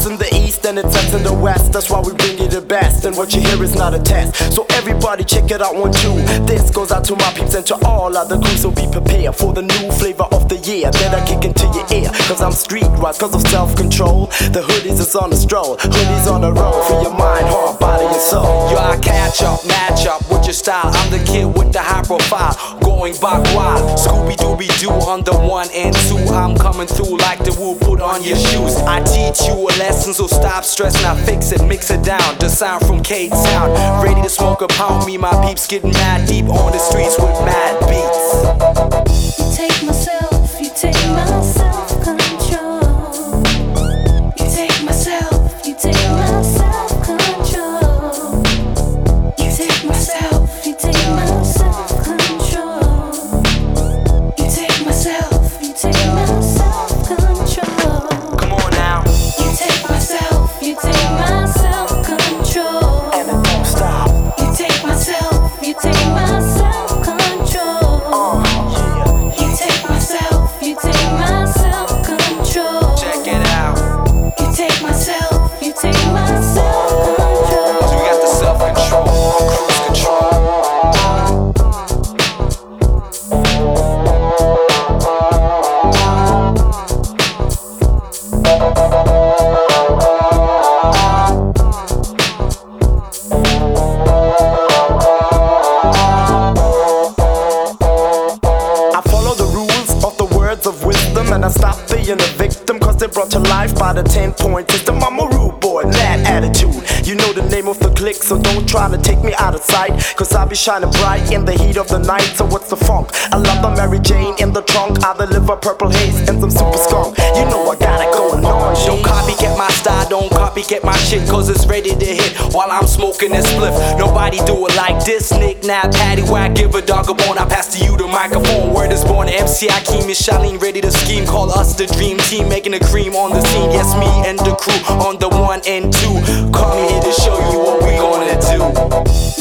that's in the east and it's out in the west. That's why we bring you the best. And what you hear is not a test. So everybody check it out, one, two. This goes out to my peeps and to all other crews, so be prepared for the new flavor of the year that I kick into your ear. Cause I'm streetwise, cause of self control. The hoodies is on the stroll, hoodies on the road for your mind, heart, body, and soul. Yo, I catch up, match up with your style. I'm the kid with the high profile, going back wild. Scooby Dooby Doo on the one and two. I'm coming through like the wool put on your shoes. I teach you a lesson, so stop stressing. I fix it, mix it down. The sound from K Town. Ready to smoke a pound. Me, my peeps getting mad deep on the streets with mad beats. Take myself, they're brought to life by the 10 point system. I'm a rude boy, mad attitude. You know the name of the clique, so don't try to take me out of sight. Cause I'll be shining bright in the heat of the night. So what's the funk? I love the Mary Jane in the trunk. I deliver purple haze and some super skunk. You know I got shit, cause it's ready to hit while I'm smoking this spliff. Nobody do it like this, Nick, Nap, Patty, Whack, give a dog a bone. I pass to you the microphone. Word is born, MC Akeem is Shaleen, ready to scheme. Call us the dream team, making the cream on the scene. Yes, me and the crew on the one and two. Come here to show you what we gonna do.